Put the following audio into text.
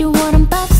you what I'm about